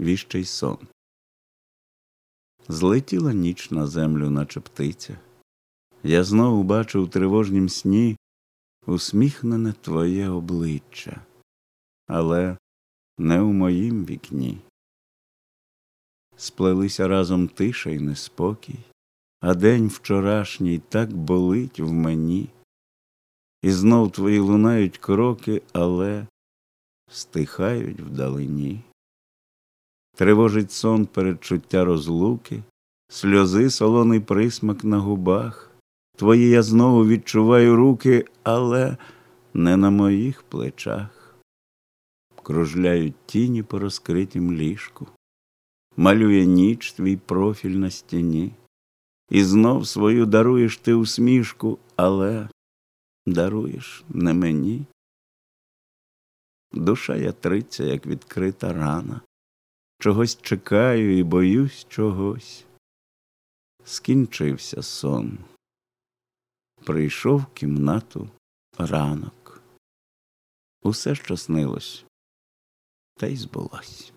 віщий сон. Злетіла ніч на землю, наче птиця. Я знову бачу в тривожнім сні усміхнене твоє обличчя, але не у моїм вікні. Сплелися разом тиша й неспокій, а день вчорашній так болить в мені. І знов твої лунають кроки, але стихають вдалині. Тривожить сон передчуття розлуки, сльози солоний присмак на губах. Твої я знову відчуваю руки, але не на моїх плечах. Кружляють тіні по розкритім ліжку, малює ніч твій профіль на стіні, і знов свою даруєш ти усмішку, але даруєш не мені. Душа ятриться, як відкрита рана, чогось чекаю і боюсь чогось. Скінчився сон. Прийшов в кімнату ранок. Усе, що снилось, та й збулось.